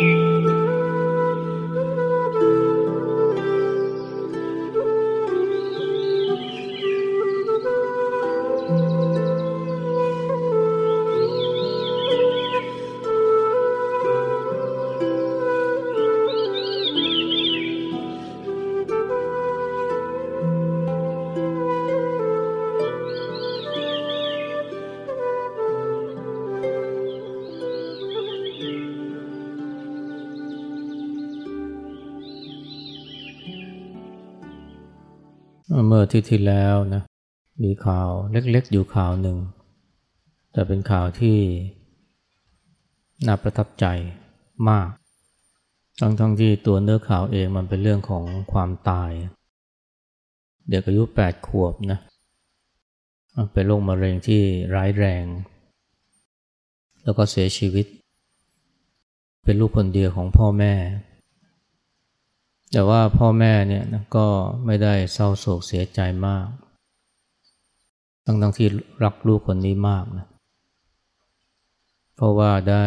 เมื่อที่ที่แล้วนะมีข่าวเล็กๆอยู่ข่าวหนึ่ง แต่เป็นข่าวที่น่าประทับใจมาก ทั้งๆทที่ตัวเนื้อข่าวเองมันเป็นเรื่องของความตาย เด็กอายุแปดขวบนะเป็นโรคมะเร็งที่ร้ายแรง แล้วก็เสียชีวิต เป็นลูกคนเดียวของพ่อแม่ แต่ว่าพ่อแม่เนี่ยก็ไม่ได้เศร้าโศกเสียใจมาก ทั้งทั้งที่รักลูกคนนี้มากนะ เพราะว่าได้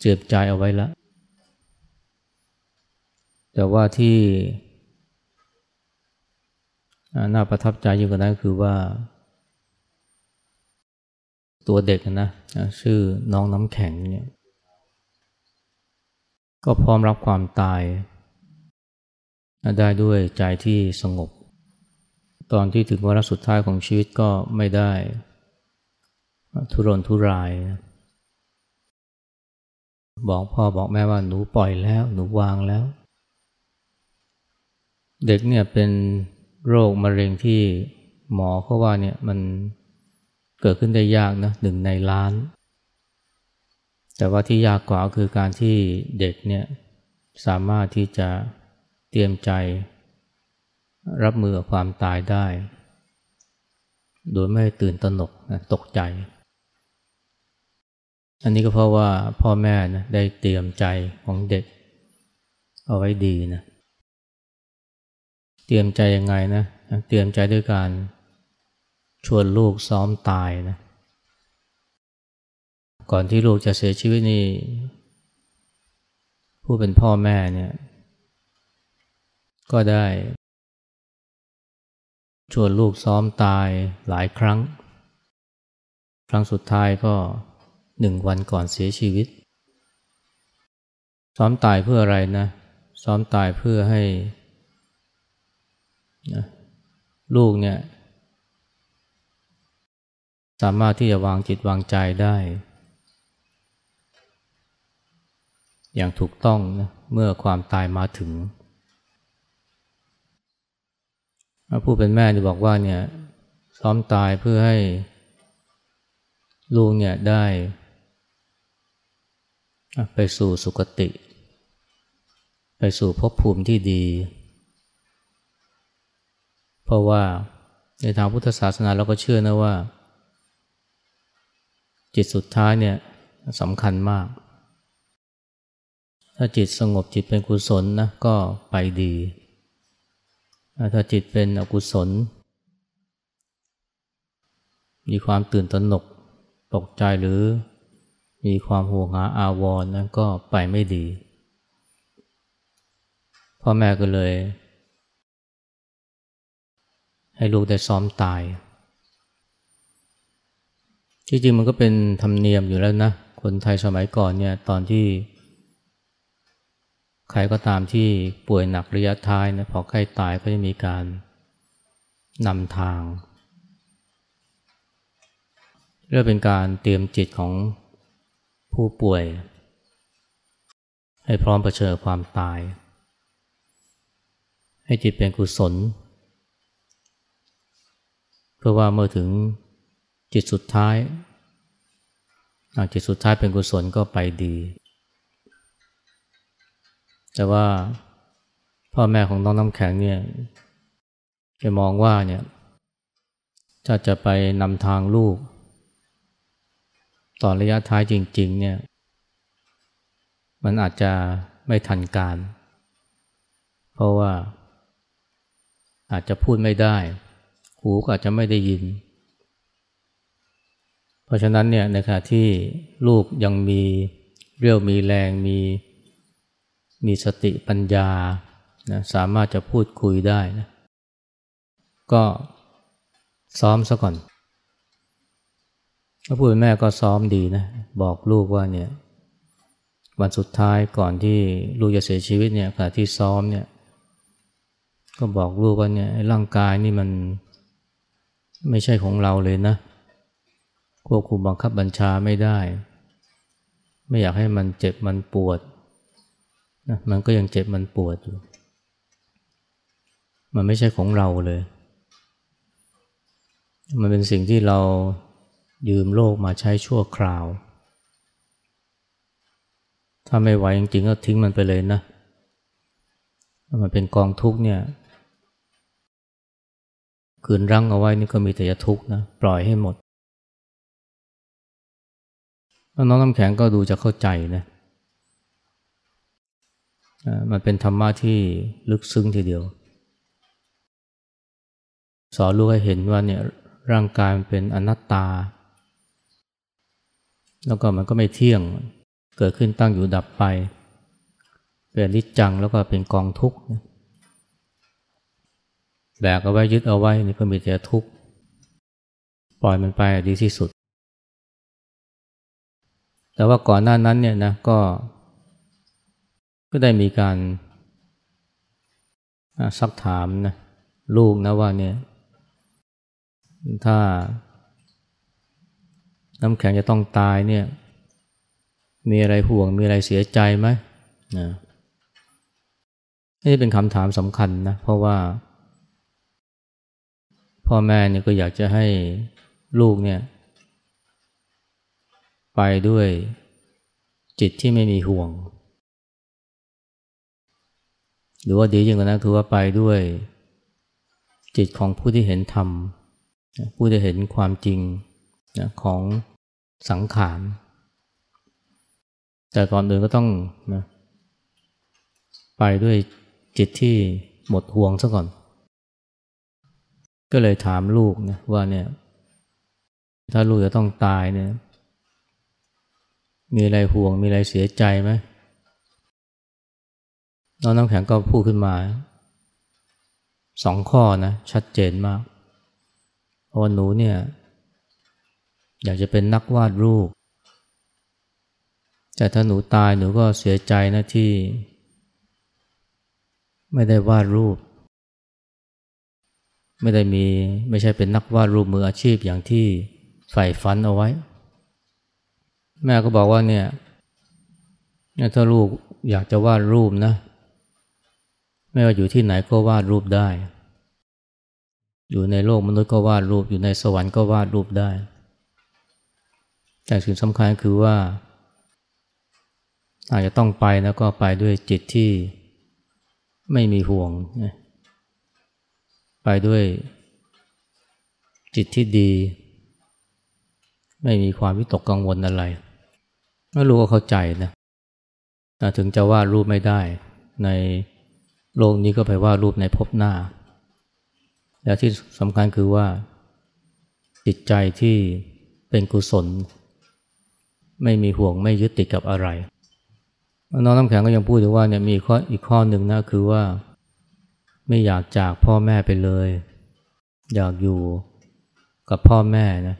เจ็บใจเอาไว้แล้ว แต่ว่าที่น่าประทับใจยิ่งกว่านั้นคือว่า ตัวเด็กนะ ชื่อน้องน้ำแข็งเนี่ย ก็พร้อมรับความตาย ได้ด้วยใจที่สงบ ตอนที่ถึงวาระสุดท้ายของชีวิตก็ไม่ได้ ทุรนทุราย บอกพ่อบอกแม่ว่าหนูปล่อยแล้ว หนูวางแล้ว เด็กเนี่ยเป็นโรคมะเร็งที่หมอเขาว่าเนี่ยมันเกิดขึ้นได้ยากนะหนึ่งในล้าน แต่ว่าที่ยากกว่าคือการที่เด็กเนี่ยสามารถที่จะเตรียมใจรับมือกับความตายได้ โดยไม่ตื่นตระหนกนะตกใจ อันนี้ก็เพราะว่าพ่อแม่นะได้เตรียมใจของเด็ก เอาไว้ดีนะเตรียมใจยังไงนะเตรียมใจด้วยการชวนลูกซ้อมตายนะ ก่อนที่ลูกจะเสียชีวิตนี่ผู้เป็นพ่อแม่เนี่ย ก็ได้ ชวนลูกซ้อมตายหลายครั้ง ครั้งสุดท้ายก็หนึ่งวันก่อนเสียชีวิต ซ้อมตายเพื่ออะไรนะ ซ้อมตายเพื่อให้นะลูกเนี่ย สามารถที่จะวางจิตวางใจได้ อย่างถูกต้องนะเมื่อความตายมาถึงผู้เป็นแม่จะบอกว่าเนี่ยซ้อมตายเพื่อให้ลูกเนี่ยได้ ไปสู่สุคติ ไปสู่ภพภูมิที่ดี เพราะว่าในทางพุทธศาสนาเราก็เชื่อนะว่า จิตสุดท้ายเนี่ยสำคัญมาก ถ้าจิตสงบจิตเป็นกุศลนะก็ไปดี ถ้าจิตเป็นอกุศล มีความตื่นตระหนกตกใจหรือมีความห่วงหาอาวรณ์นั้นก็ไปไม่ดี พ่อแม่ก็เลย ให้ลูกได้ซ้อมตาย จริงๆมันก็เป็นธรรมเนียมอยู่แล้วนะ คนไทยสมัยก่อนเนี่ยตอนที่ ใครก็ตามที่ป่วยหนักระยะท้ายนะพอใกล้ตายก็จะมีการนำทางเรื่องเป็นการเตรียมจิตของผู้ป่วย ให้พร้อมเผชิญความตาย ให้จิตเป็นกุศล เพื่อว่าเมื่อถึงจิตสุดท้าย จิตสุดท้ายเป็นกุศลก็ไปดี แต่ว่าพ่อแม่ของน้องน้ำแข็งเนี่ยจะมองว่าเนี่ยถ้าจะไปนำทางลูก ตอนระยะท้ายจริง ๆ เนี่ย มันอาจจะไม่ทันการ เพราะว่า อาจจะพูดไม่ได้ หูก็อาจจะไม่ได้ยิน เพราะฉะนั้นเนี่ยในขณะที่ลูกยังมีเรียวมีแรงมี มีสติปัญญานะสามารถจะพูดคุยได้นะก็ซ้อมซะก่อนถ้าพูดแม่ก็ซ้อมดีนะ บอกลูกว่าเนี่ยวันสุดท้ายก่อนที่ลูกจะเสียชีวิตเนี่ยขณะที่ซ้อมเนี่ย ก็บอกลูกว่าเนี่ยร่างกายนี่มันไม่ใช่ของเราเลยนะ ควบคุมบังคับบัญชาไม่ได้ ไม่อยากให้มันเจ็บมันปวด นะมันก็ยังเจ็บมันปวดอยู่ มันไม่ใช่ของเราเลย มันเป็นสิ่งที่เรายืมโลกมาใช้ชั่วคราว ถ้าไม่ไหวจริงๆก็ทิ้งมันไปเลยนะมันเป็นกองทุกเนี่ยขืนรั้งเอาไว้นี่ก็มีแต่จะทุกข์นะปล่อยให้หมด น้องน้ำแข็งก็ดูจะเข้าใจนะ มันเป็นธรรมะที่ลึกซึ้งทีเดียว สอนลูกให้เห็นว่าเนี่ยร่างกายมันเป็นอนัตตา แล้วก็มันก็ไม่เที่ยงเกิดขึ้นตั้งอยู่ดับไป เป็นนิจจังแล้วก็เป็นกองทุกข์แบกเอาไว้ยึดเอาไว้นี่ก็มีแต่ทุกข์ปล่อยมันไปดีที่สุด แต่ว่าก่อนหน้านั้นเนี่ยนะก็ ก็ได้มีการซักถามนะลูกนะว่าเนี่ยถ้าน้ำแข็งจะต้องตายเนี่ย มีอะไรห่วงมีอะไรเสียใจไหมนะนี่เป็นคำถามสำคัญนะเพราะว่า พ่อแม่เนี่ยก็อยากจะให้ลูกเนี่ย ไปด้วยจิตที่ไม่มีห่วง หรือว่าดียิ่งกว่านั้นคือว่าไปด้วยจิตของผู้ที่เห็นธรรม ผู้ที่เห็นความจริงของสังขาร แต่ก่อนอื่นก็ต้องนะไปด้วยจิตที่หมดห่วงซะก่อน ก็เลยถามลูกนะว่าเนี่ยถ้าลูกจะต้องตายเนี่ย มีอะไรห่วงมีอะไรเสียใจไหม น้องน้ำแข็งก็พูดขึ้นมาสองข้อนะชัดเจนมากเพราหนูเนี่ยอยากจะเป็นนักวาดรูป แต่ถ้าหนูตายหนูก็เสียใจนะที่ ไม่ได้วาดรูป ไม่ได้มีไม่ใช่เป็นนักวาดรูปมืออาชีพอย่างที่ใฝ่ฝันเอาไว้ แม่ก็บอกว่าเนี่ยถ้าลูกอยากจะวาดรูปนะ ไม่ว่าอยู่ที่ไหนก็วาดรูปได้ อยู่ในโลกมนุษย์ก็วาดรูป อยู่ในสวรรค์ก็วาดรูปได้ แต่สิ่งสำคัญคือว่า อาจจะต้องไปแล้วก็ไปด้วยจิตที่ไม่มีห่วง ไปด้วยจิตที่ดี ไม่มีความวิตกกังวลอะไรก็รู้ก็เข้าใจนะถึงจะวาดรูปไม่ได้ใน โลกนี้ก็ไปว่ารูปในภพหน้า และที่สำคัญคือว่า จิตใจที่เป็นกุศล ไม่มีห่วงไม่ยึดติดกับอะไรน้องน้ำแข็งก็ยังพูดถึงว่าเนี่ยมีข้ออีกข้อหนึ่งนะคือว่า ไม่อยากจากพ่อแม่ไปเลย อยากอยู่กับพ่อแม่นะ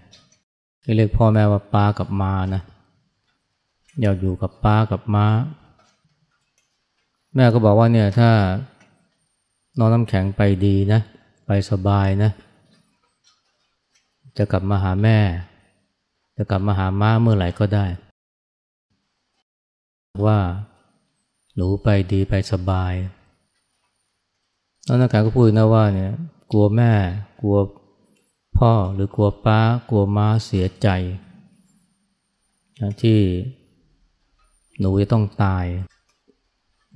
เรียกพ่อแม่ว่าป้ากับมานะอยากอยู่กับป้ากับม้า แม่ก็บอกว่าเนี่ยถ้านองน้ำแข็งไปดีนะ ไปสบายนะ จะกลับมาหาแม่ จะกลับมาหาม้าเมื่อไหร่ก็ได้ ว่าหนูไปดีไปสบายน้องน้ำแข็งก็พูดนะว่าเนี่ยกลัวแม่กลัวพ่อหรือกลัวป้ากลัวม้าเสียใจที่หนูจะต้องตาย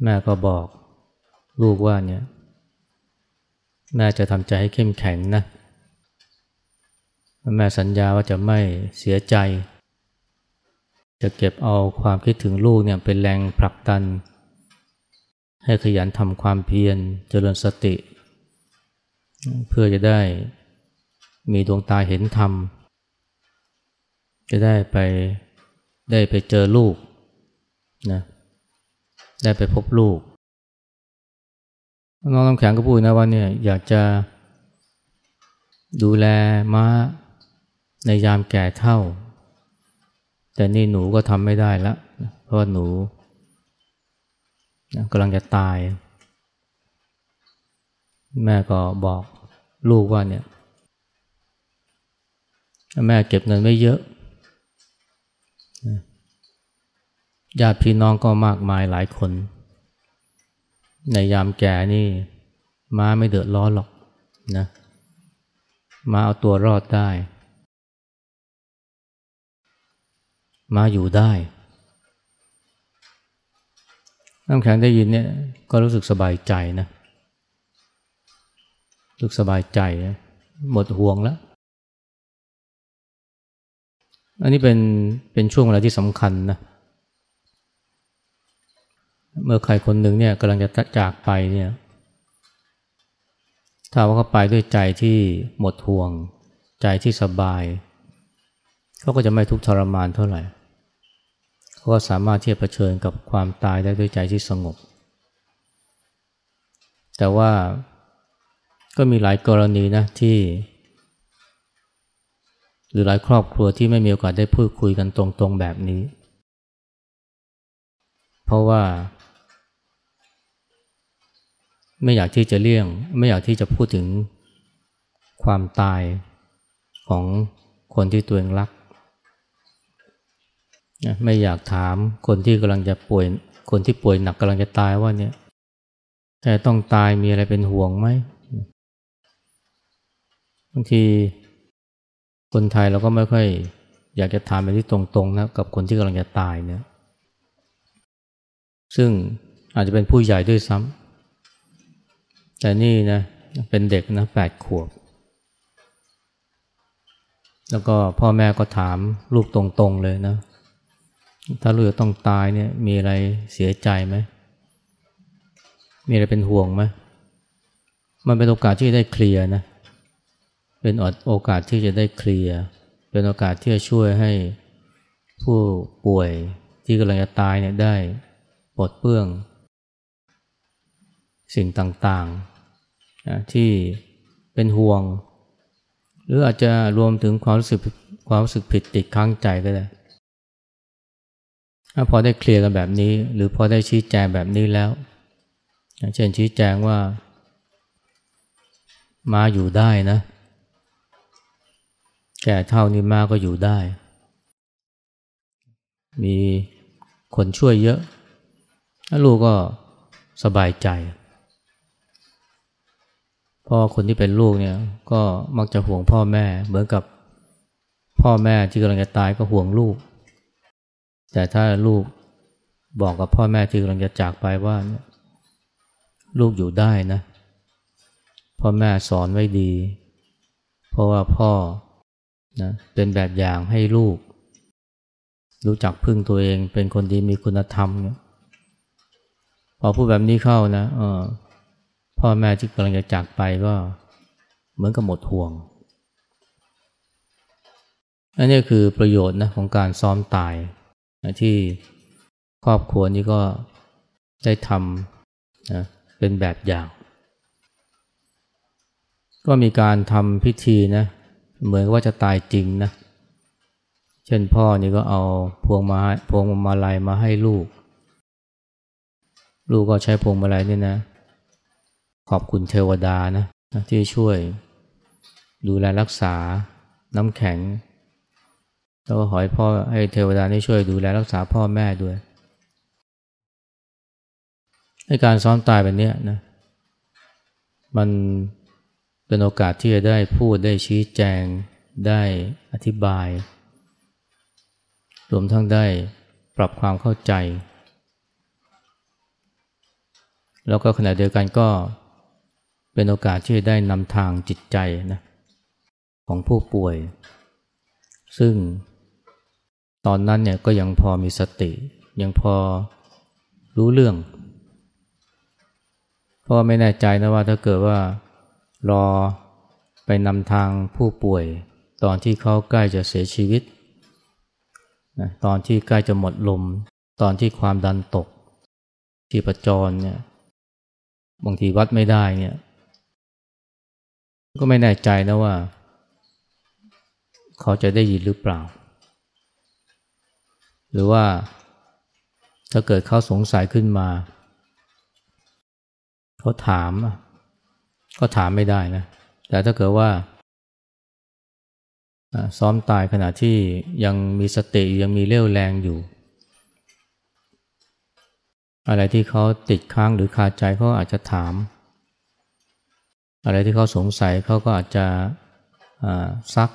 แม่ก็บอกลูกว่าเนี่ยแม่จะทำใจให้เข้มแข็งนะแม่สัญญาว่าจะไม่เสียใจ จะเก็บเอาความคิดถึงลูกเนี่ยเป็นแรงผลักดัน ให้ขยันทำความเพียรเจริญสติ เพื่อจะได้มีดวงตาเห็นธรรม จะได้ไปได้ไปเจอลูกนะ ได้ไปพบลูก น้องน้ำแข็งก็พูดนะว่าเนี่ยอยากจะดูแลม้าในยามแก่เท่า แต่นี่หนูก็ทำไม่ได้แล้วเพราะหนูกำลังจะตาย แม่ก็บอกลูกว่าเนี่ยแม่เก็บเงินไม่เยอะ ญาติพี่น้องก็มากมายหลายคน ในยามแก่นี่ม้าไม่เดือดร้อนหรอกนะม้าเอาตัวรอดได้ ม้าอยู่ได้น้ำแข็งได้ยินเนี่ยก็รู้สึกสบายใจนะรู้สึกสบายใจหมดห่วงแล้ว อันนี้เป็นเป็นช่วงเวลาที่สำคัญนะเเมื่อใครคนหนึ่งเนี่ยกำลังจะจากไปเนี่ยถ้าว่าเขาไปด้วยใจที่หมดห่วง ใจที่สบายเขาก็จะไม่ทุกข์ทรมานเท่าไหร่เขาก็สามารถที่จะเผชิญกับความตายได้ด้วยใจที่สงบ แต่ว่าก็มีหลายกรณีนะที่ หรือหลายครอบครัวที่ไม่มีโอกาสได้พูดคุยกันตรงๆแบบนี้ เพราะว่า ไม่อยากที่จะเลี่ยง ไม่อยากที่จะพูดถึงความตายของคนที่ตัวเองรัก ไม่อยากถามคนที่กำลังจะป่วย คนที่ป่วยหนักกำลังจะตายว่าเนี่ยแต่ต้องตายมีอะไรเป็นห่วงไหมบางทีคนไทยเราก็ไม่ค่อย อยากจะถามไปที่ตรงๆนะกับคนที่กำลังจะตายเนี่ย ซึ่งอาจจะเป็นผู้ใหญ่ด้วยซ้ำ แต่นี่นะเป็นเด็กนะแปดขวบ แล้วก็พ่อแม่ก็ถามลูกตรงๆเลยนะ ถ้าลูกจะต้องตายเนี่ยมีอะไรเสียใจไหม มีอะไรเป็นห่วงไหม มันเป็นโอกาสที่ได้เคลียร์นะ เป็นโอกาสที่จะได้เคลียร์ เป็นโอกาสที่จะช่วยให้ผู้ป่วยที่กำลังจะตายเนี่ยได้ปลดเปื้อง สิ่งต่างๆ ที่เป็นห่วง หรืออาจจะรวมถึงความรู้สึกความรู้สึกผิดติดค้างใจก็ได้ถ้าพอได้เคลียร์กันแบบนี้ หรือพอได้ชี้แจงแบบนี้แล้วเช่นชี้แจงว่า มาอยู่ได้นะ แก่เท่านี้มาก็อยู่ได้ มีคนช่วยเยอะลูกก็สบายใจ พราะคนที่เป็นลูกเนี่ยก็มักจะห่วงพ่อแม่ เหมือนกับพ่อแม่ที่กำลังจะตายก็ห่วงลูก แต่ถ้าลูกบอกกับพ่อแม่ที่กำลังจะจากไปว่า ลูกอยู่ได้นะ พ่อแม่สอนไว้ดี เพราะว่าพ่อนะเป็นแบบอย่างให้ลูก รู้จักพึ่งตัวเองเป็นคนดีมีคุณธรรมเนี่ยพอพูดแบบนี้เข้านะเออ พ่อแม่ที่กำลังจะจากไปก็เหมือนกับหมดห่วง อันนี้คือประโยชน์นะของการซ้อมตายที่ครอบครัวนี้ก็ได้ทำนะเป็นแบบอย่าง ก็มีการทำพิธีนะเหมือนว่าจะตายจริงนะเช่นพ่อนี่ก็เอาพวงมาพวงมาลัยมาให้ลูก ลูกก็ใช้พวงมาลัยนี่นะ ขอบคุณเทวดานะที่ช่วยดูแลรักษาน้ำแข็ง แล้วก็ขอให้พ่อให้เทวดาได้ช่วยดูแลรักษาพ่อแม่ด้วยให้การซ้อมตายแบบนี้นะมันเป็นโอกาสที่จะได้พูดได้ชี้แจงได้อธิบาย รวมทั้งได้ปรับความเข้าใจ แล้วก็ขณะเดียวกันก็ เป็นโอกาสที่ได้นำทางจิตใจนะของผู้ป่วย ซึ่งตอนนั้นเนี่ยก็ยังพอมีสติ ยังพอรู้เรื่อง เพราะไม่แน่ใจนะว่าถ้าเกิดว่ารอไปนำทางผู้ป่วย ตอนที่เขาใกล้จะเสียชีวิตนะตอนที่ใกล้จะหมดลม ตอนที่ความดันตกชีพจรเนี่ยบางทีวัดไม่ได้เนี่ย ก็ไม่แน่ใจนะว่า เขาจะได้ยินหรือเปล่า หรือว่าถ้าเกิดเขาสงสัยขึ้นมา เขาถาม ก็ถามไม่ได้นะ แต่ถ้าเกิดว่า ซ้อมตายขณะที่ยังมีสติยังมีเรี่ยวแรงอยู่ อะไรที่เขาติดค้างหรือคาใจเขาอาจจะถาม อะไรที่เขาสงสัยเขาก็อาจจะซัก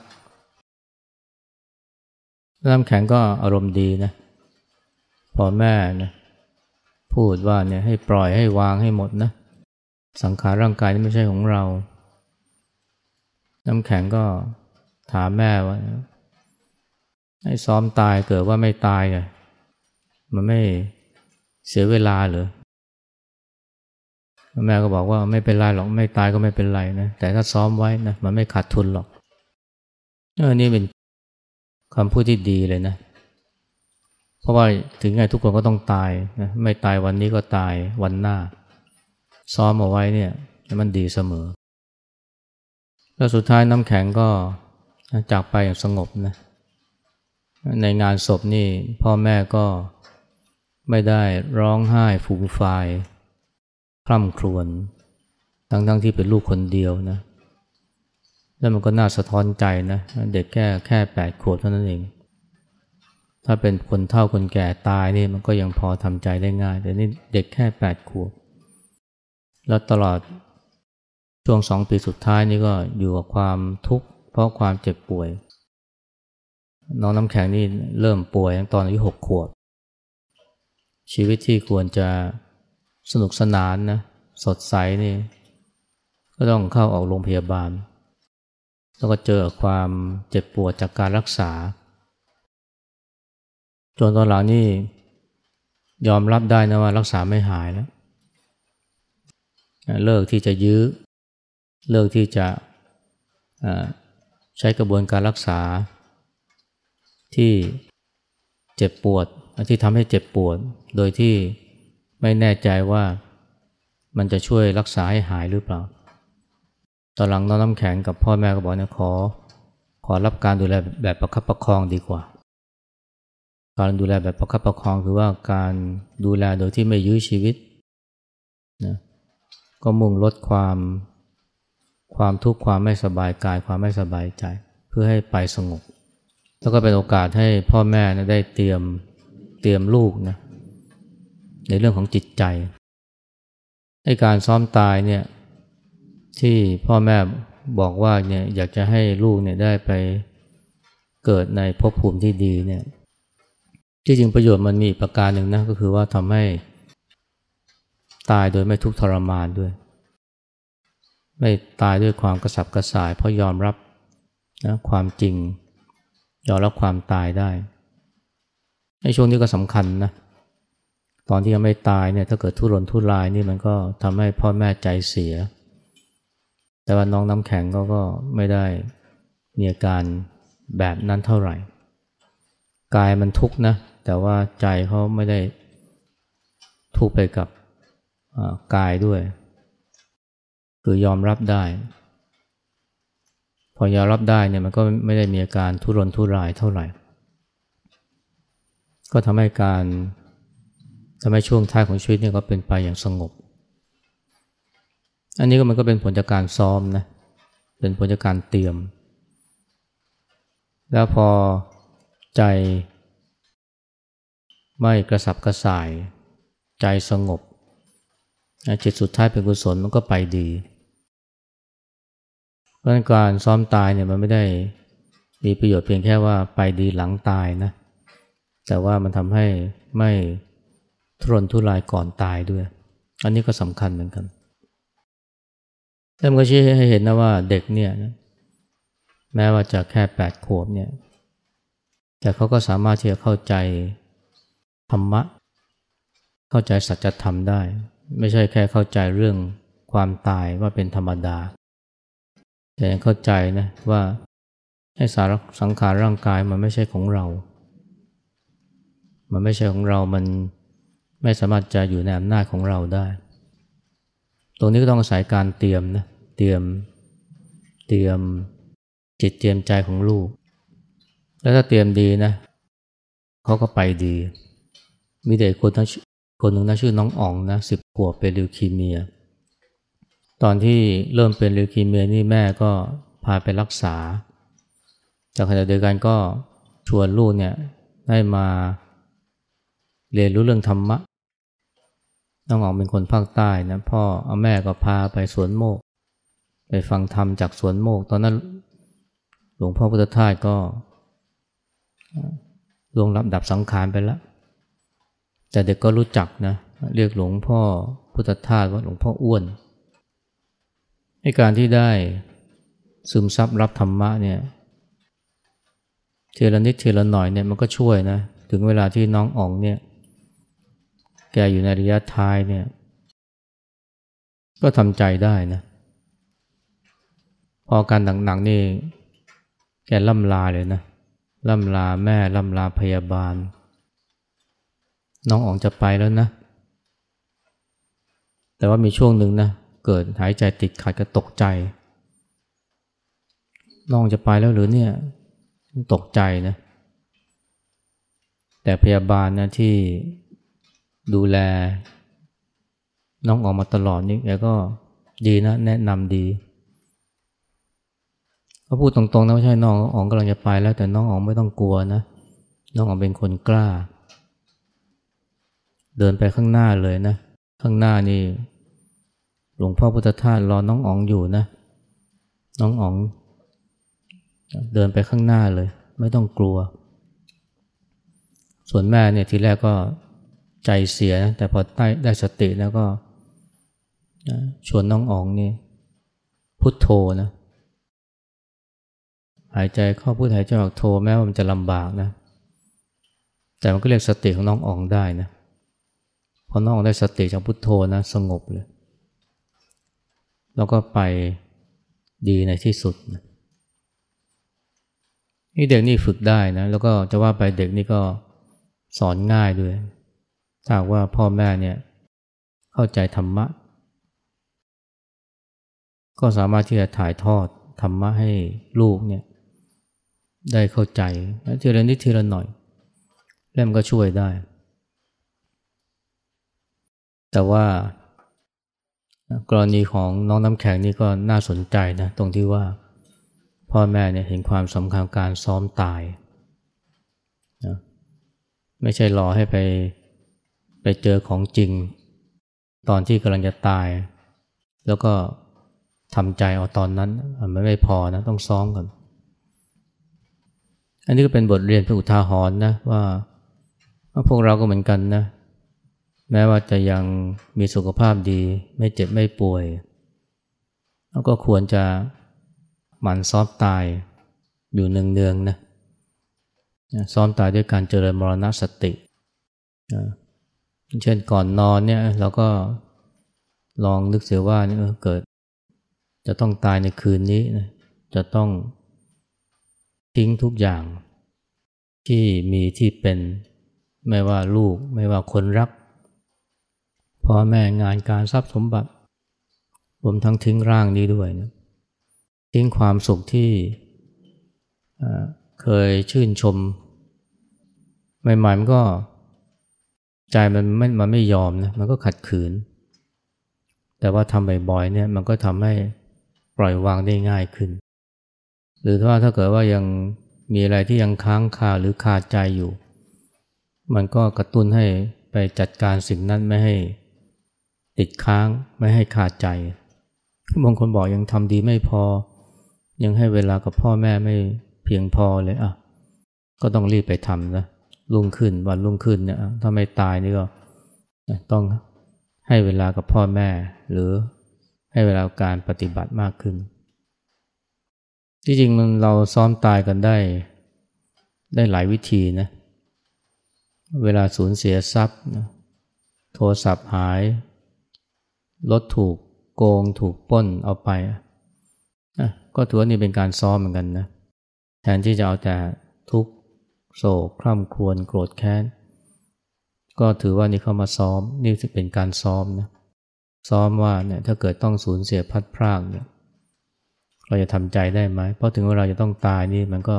น้ำแข็งก็อารมณ์ดีนะพอแม่นะพูดว่าเนี่ยให้ปล่อยให้วางให้หมดนะ สังขารร่างกายนี่ไม่ใช่ของเรา น้ำแข็งก็ถามแม่ว่าให้ซ้อมตายเกิดว่าไม่ตายเลยมันไม่เสียเวลาเหรอ แม่ก็บอกว่าไม่เป็นไรหรอกไม่ตายก็ไม่เป็นไรนะแต่ถ้าซ้อมไว้นะมันไม่ขาดทุนหรอกเออนี่เป็นคำพูดที่ดีเลยนะ เพราะว่าถึงไงทุกคนก็ต้องตายนะไม่ตายวันนี้ก็ตายวันหน้า ซ้อมเอาไว้เนี่ยมันดีเสมอ แล้วสุดท้ายน้ำแข็งก็จากไปอย่างสงบนะในงานศพนี่พ่อแม่ก็ไม่ได้ร้องไห้ฟูมฟาย คร่ำครวญทั้งๆทที่เป็นลูกคนเดียวนะ แล้วมันก็น่าสะท้อนใจนะเด็กแค่แค่แปดขวบเท่านั้นเอง ถ้าเป็นคนเฒ่าคนแก่ตายนี่มันก็ยังพอทำใจได้ง่าย แต่นี่เด็กแค่แปดขวบ แล้วตลอดช่วงสองปีสุดท้ายนี่ก็อยู่กับความทุกข์เพราะความเจ็บป่วย น้องน้ำแข็งนี่เริ่มป่วยตอนอายุหกขวบ ชีวิตที่ควรจะ สนุกสนานนะสดใสนี่ก็ต้องเข้าออกโรงพยาบาล แล้วก็เจอความเจ็บปวดจากการรักษา จนตอนหลังนี่ยอมรับได้นะว่ารักษาไม่หายแล้ว เลิกที่จะยื้อ เลิกที่จะใช้กระบวนการรักษา ที่เจ็บปวดที่ทำให้เจ็บปวดโดยที่ ไม่แน่ใจว่ามันจะช่วยรักษาให้หายหรือเปล่า ตอนหลังน้องน้ำแข็งกับพ่อแม่ก็บอกเนี่ยขอ ขอรับการดูแลแบบประคับประคองดีกว่า การดูแลแบบประคับประคองคือว่าการดูแลโดยที่ไม่ยื้อชีวิตนะก็มุ่งลดความ ความทุกข์ความไม่สบายกายความไม่สบายใจ เพื่อให้ไปสงบ แล้วก็เป็นโอกาสให้พ่อแม่นะได้เตรียมเตรียมลูกนะ ในเรื่องของจิตใจให้การซ้อมตายเนี่ยที่พ่อแม่บอกว่าเนี่ยอยากจะให้ลูกเนี่ยได้ไปเกิดในภพภูมิที่ดีเนี่ยที่จริงประโยชน์มันมีประการหนึ่งนะก็คือว่าทำให้ตายโดยไม่ทุกข์ทรมานด้วย ไม่ตายด้วยความกระสับกระส่าย เพราะยอมรับนะความจริง ยอมรับความตายได้ในช่วงนี้ก็สำคัญนะ ตอนที่ยังไม่ตายเนี่ยถ้าเกิดทุรนทุรายนี่มันก็ทำให้พ่อแม่ใจเสีย แต่ว่าน้องน้ำแข็งก็ก็ไม่ได้มีอาการแบบนั้นเท่าไหร่ กายมันทุกข์นะ แต่ว่าใจเขาไม่ได้ทุกข์ไปกับกายด้วย คือยอมรับได้ พอยอมรับได้เนี่ยมันก็ไม่ได้มีอาการทุรนทุรายเท่าไหร่ ก็ทำให้การ ทำให้ช่วงท้ายของชีวิตเนี่ยก็เป็นไปอย่างสงบ อันนี้ก็มันก็เป็นผลจากการซ้อมนะ เป็นผลจากการเตรียม แล้วพอใจไม่กระสับกระส่าย ใจสงบ จิตสุดท้ายเป็นกุศลมันก็ไปดี เพราะการซ้อมตายเนี่ยมันไม่ได้มีประโยชน์เพียงแค่ว่าไปดีหลังตายนะ แต่ว่ามันทำให้ไม่ ทุรนทุรายก่อนตายด้วย อันนี้ก็สำคัญเหมือนกันแล้วมันก็ชี้ให้เห็นนะว่าเด็กเนี่ยนะแม้ว่าจะแค่แปดขวบเนี่ย แต่เขาก็สามารถที่จะเข้าใจธรรมะ เข้าใจสัจธรรมได้ ไม่ใช่แค่เข้าใจเรื่องความตายว่าเป็นธรรมดา แต่ยังเข้าใจนะว่าให้สารสังขารร่างกายมันไม่ใช่ของเรา มันไม่ใช่ของเรา มัน ไม่สามารถจะอยู่ในอำนาจของเราได้ ตรงนี้ก็ต้องอาศัยการเตรียมนะ เตรียม เตรียมจิตเตรียมใจของลูก แล้วถ้าเตรียมดีนะ เขาก็ไปดี มีเด็กคนนั้นคนหนึ่งนะชื่อน้องอ๋องนะสิบขวบเป็นลิวคีเมีย ตอนที่เริ่มเป็นลิวคีเมียนี่แม่ก็พาไปรักษา จากขณะเดียวกันก็ชวนลูกเนี่ยได้มาเรียนรู้เรื่องธรรมะ น้องอ๋องเป็นคนภาคใต้นะพ่อเอาแม่ก็พาไปสวนโมก ไปฟังธรรมจากสวนโมก ตอนนั้นหลวงพ่อพุทธทาสก็ลงรับดับสังขารไปแล้ว แต่เด็กก็รู้จักนะ เรียกหลวงพ่อพุทธทาสว่าหลวงพ่ออ้วนในการที่ได้ซึมซับรับธรรมะเนี่ยเทละนิดเทละหน่อยเนี่ยมันก็ช่วยนะ ถึงเวลาที่น้องอ๋องเนี่ย แกอยู่ในระยะท้ายเนี่ย ก็ทำใจได้นะ พอการหนักๆนี่ แกล่ำลาเลยนะ ล่ำลาแม่ ล่ำลาพยาบาล น้องอ๋องจะไปแล้วนะ แต่ว่ามีช่วงหนึ่งนะ เกิดหายใจติดขัดก็ตกใจ น้องจะไปแล้วหรือเนี่ย ตกใจนะ แต่พยาบาลนะที่ ดูแล น้องออกมาตลอดนี่แกก็ดีนะ แนะนำดีเขาพูดตรงๆนะไม่ใช่น้องอ๋องกำลังจะไปแล้ว แต่น้องอ๋องไม่ต้องกลัวนะ น้องอ๋องเป็นคนกล้า เดินไปข้างหน้าเลยนะ ข้างหน้านี่ หลวงพ่อพุทธทาสรอน้องอ๋องอยู่นะ น้องอ๋องเดินไปข้างหน้าเลย ไม่ต้องกลัว ส่วนแม่เนี่ยทีแรกก็ ใจเสียแต่พอได้ได้สติแล้วก็ชวนน้องอ๋องนี่พุทโธนะหายใจเข้าพุทหายใจออกโทแม้ว่ามันจะลำบากนะ แต่มันก็เรียกสติของน้องอ๋องได้นะพอน้องได้สติจากพุทโธนะสงบเลย แล้วก็ไปดีในที่สุดนะนี่เด็กนี่ฝึกได้นะ แล้วก็จะว่าไปเด็กนี่ก็สอนง่ายด้วย ถ้าว่าพ่อแม่เนี่ยเข้าใจธรรมะ ก็สามารถที่จะถ่ายทอดธรรมะให้ลูกเนี่ยได้เข้าใจทีละนิดทีละหน่อย แล้วมันก็ช่วยได้ แต่ว่ากรณีของน้องน้ำแข็งนี่ก็น่าสนใจนะตรงที่ว่า พ่อแม่เนี่ยเห็นความสำคัญการซ้อมตายนะไม่ใช่รอให้ไป ไปเจอของจริง ตอนที่กำลังจะตาย แล้วก็ทำใจเอาตอนนั้นมันไม่พอนะต้องซ้อมก่อนอันนี้ก็เป็นบทเรียนเป็นอุทาหรณ์นะว่าพวกเราก็เหมือนกันนะ แม้ว่าจะยังมีสุขภาพดี ไม่เจ็บไม่ป่วย แล้วก็ควรจะหมั่นซ้อมตายอยู่เนืองๆนะซ้อมตายด้วยการเจริญมรณสติ เช่นก่อนนอนเนี่ยเราก็ลองนึกเสียว่าเนี่ยเกิด จะต้องตายในคืนนี้นะจะต้องทิ้งทุกอย่าง ที่มีที่เป็นไม่ว่าลูกไม่ว่าคนรักพ่อแม่งานการทรัพย์สมบัติรวมทั้งทิ้งร่างนี้ด้วยนะทิ้งความสุขที่เคยชื่นชม ใหม่ๆมันก็ ใจมันไม่มันไม่ยอมนะมันก็ขัดขืน แต่ว่าทำบ่อยๆเนี่ยมันก็ทำให้ปล่อยวางได้ง่ายขึ้น หรือว่าถ้าเกิดว่ายังมีอะไรที่ยังค้างคาหรือคาใจอยู่ มันก็กระตุ้นให้ไปจัดการสิ่งนั้นไม่ให้ติดค้างไม่ให้ขาดใจบางคนบอกยังทำดีไม่พอ ยังให้เวลากับพ่อแม่ไม่เพียงพอเลยอะ ก็ต้องรีบไปทำนะ รุ่งขึ้นวันรุ่งขึ้นเนี่ยถ้าไม่ตายนี่ก็ต้องให้เวลากับพ่อแม่ หรือให้เวลาการปฏิบัติมากขึ้น ที่จริงมันเราซ้อมตายกันได้ ได้หลายวิธีนะเวลาสูญเสียทรัพย์นะโทรศัพท์หาย รถถูกโกงถูกป้นเอาไปก็ถือว่านี่เป็นการซ้อมเหมือนกันนะแทนที่จะเอาแต่ทุก โศกคร่ำครวญโกรธแค้น ก็ถือว่านี่เข้ามาซ้อมนี่จะเป็นการซ้อมนะซ้อมว่าเนี่ยถ้าเกิดต้องสูญเสียพัดพรากเนี่ยเราจะทำใจได้ไหม เพราะถึงเวลาจะต้องตายนี่มันก็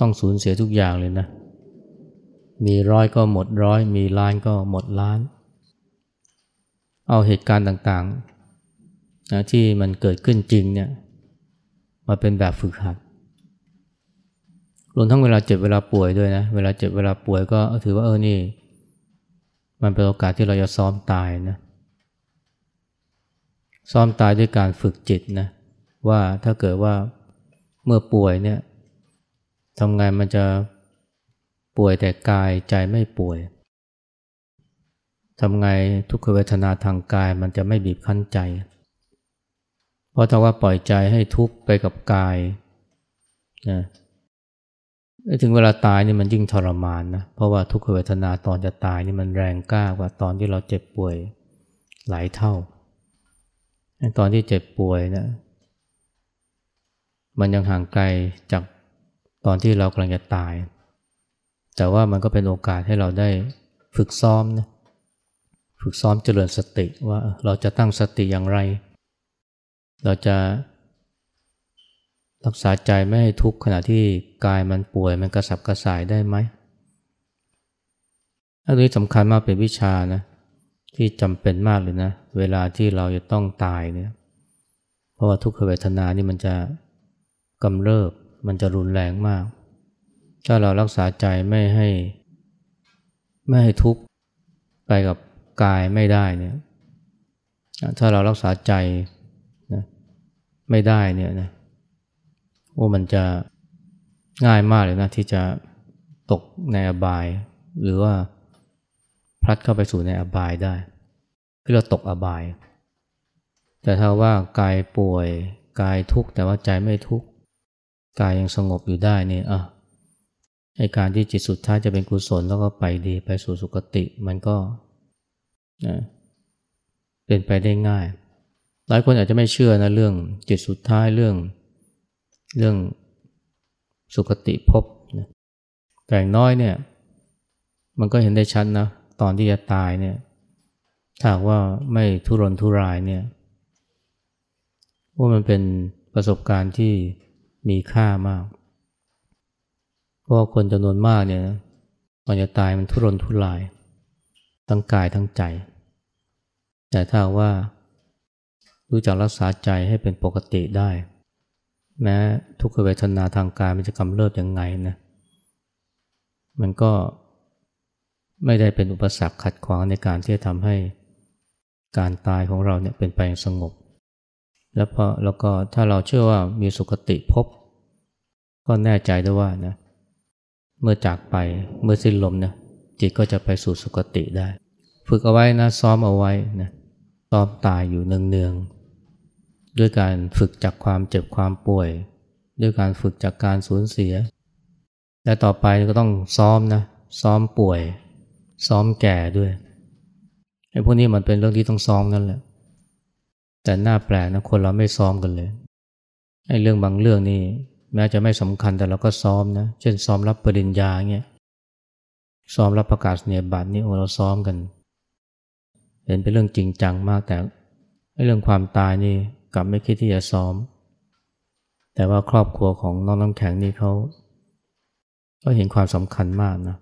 ต้องสูญเสียทุกอย่างเลยนะ มีร้อยก็หมดร้อย มีล้านก็หมดล้าน เอาเหตุการณ์ต่างๆนะที่มันเกิดขึ้นจริงเนี่ยมาเป็นแบบฝึกหัด รวมทั้งเวลาเจ็บเวลาป่วยด้วยนะ เวลาเจ็บเวลาป่วยก็ถือว่าเออนี่ มันเป็นโอกาสที่เราจะซ้อมตายนะ ซ้อมตายด้วยการฝึกจิตนะ ว่าถ้าเกิดว่าเมื่อป่วยเนี่ยทำไงมันจะป่วยแต่กายใจไม่ป่วยทำไงทุกขเวทนาทางกายมันจะไม่บีบคั้นใจ เพราะถ้าว่าปล่อยใจให้ทุกข์ไปกับกายนะ ถึงเวลาตายนี่มันยิ่งทรมานนะ เพราะว่าทุกขเวทนาตอนจะตายนี่มันแรงกล้ากว่าตอนที่เราเจ็บป่วยหลายเท่า ตอนที่เจ็บป่วยนะมันยังห่างไกลจากตอนที่เรากำลังจะตาย แต่ว่ามันก็เป็นโอกาสให้เราได้ฝึกซ้อมนะฝึกซ้อมเจริญสติว่าเราจะตั้งสติอย่างไร เราจะ รักษาใจไม่ให้ทุกข์ขณะที่กายมันป่วยมันกระสับกระส่ายได้ไหมอันนี้สำคัญมากเป็นวิชานะที่จำเป็นมากเลยนะ เวลาที่เราจะต้องตายเนี่ย เพราะว่าทุกขเวทนานี่มันจะกำเริบมันจะรุนแรงมาก ถ้าเรารักษาใจไม่ให้ ไม่ให้ทุกข์ไปกับกายไม่ได้เนี่ยถ้าเรารักษาใจนะไม่ได้เนี่ยนะ ว่ามันจะง่ายมากเลยนะที่จะตกในอบาย หรือว่าพลัดเข้าไปสู่ในอบายได้คือเราตกอบาย แต่ถ้าว่ากายป่วยกายทุกข์แต่ว่าใจไม่ทุกข์กายยังสงบอยู่ได้นี่อะไอการที่จิตสุดท้ายจะเป็นกุศลแล้วก็ไปดีไปสู่สุคติมันก็เป็นไปได้ง่าย หลายคนอาจจะไม่เชื่อนะเรื่องจิตสุดท้ายเรื่อง เรื่องสุคติภพนะแต่น้อยเนี่ย มันก็เห็นได้ชัดนะ ตอนที่จะตายเนี่ย ถ้าว่าไม่ทุรนทุรายเนี่ยว่ามันเป็นประสบการณ์ที่มีค่ามาก เพราะคนจำนวนมากเนี่ยตอนจะตายมันทุรนทุราย ทั้งกายทั้งใจ แต่ถ้าว่ารู้จักรักษาใจให้เป็นปกติได้ แม้ทุกขเวทนาทางกายมันจะกำเริบยังไงนะมันก็ไม่ได้เป็นอุปสรรคขัดขวางในการที่จะทำให้การตายของเราเนี่ยเป็นไปอย่างสงบ แล้วพอแล้วก็ถ้าเราเชื่อว่ามีสุขติพบ ก็แน่ใจได้ว่านะเมื่อจากไปเมื่อสิ้นลมนะจิตก็จะไปสู่สุคติได้ ฝึกเอาไว้นะซ้อมเอาไว้นะซ้อมตายอยู่เนืองๆ ด้วยการฝึกจากความเจ็บความป่วย ด้วยการฝึกจากการสูญเสีย และต่อไปก็ต้องซ้อมนะ ซ้อมป่วย ซ้อมแก่ด้วยไอ้พวกนี้มันเป็นเรื่องที่ต้องซ้อมนั่นแหละ แต่หน้าแปลกนะคนเราไม่ซ้อมกันเลยไอ้เรื่องบางเรื่องนี่แม้จะไม่สำคัญแต่เราก็ซ้อมนะ เช่นซ้อมรับปริญญาเงี้ย ซ้อมรับประกาศเนียบัตรนี่โอ้เราซ้อมกัน เห็นเป็นเรื่องจริงจังมากแต่ไอ้เรื่องความตายนี่ กับไม่คิดที่จะซ้อม แต่ว่าครอบครัวของน้องน้ำแข็งนี่เขาก็เห็นความสำคัญมากนะ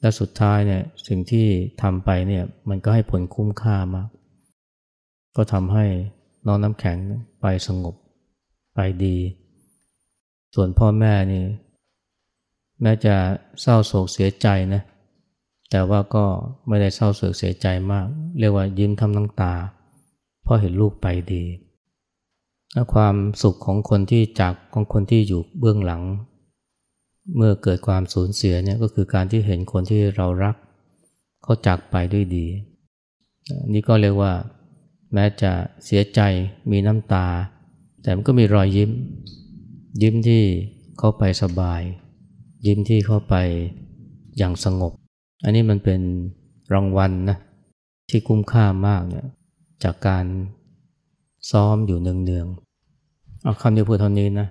และสุดท้ายเนี่ยสิ่งที่ทำไปเนี่ยมันก็ให้ผลคุ้มค่ามาก ก็ทำให้น้องน้ำแข็งไปสงบไปดี ส่วนพ่อแม่นี่แม้จะเศร้าโศกเสียใจนะแต่ว่าก็ไม่ได้เศร้าโศกเสียใจมาก เรียกว่ายิ้มทำน้ำตา ราะเห็นลูกไปดีความสุขของคนที่จากของคนที่อยู่เบื้องหลัง เมื่อเกิดความสูญเสียเนี่ยก็คือการที่เห็นคนที่เรารักเขาจากไปด้วยดี นี่ก็เรียกว่า แม้จะเสียใจมีน้ำตา แต่มันก็มีรอยยิ้ม ยิ้มที่เขาไปสบาย ยิ้มที่เขาไปอย่างสงบ อันนี้มันเป็นรางวัลนะที่คุ้มค่ามากเนี่ย จากการซ้อมอยู่เนืองๆเอาคำเดียวพูดเท่านี้นะ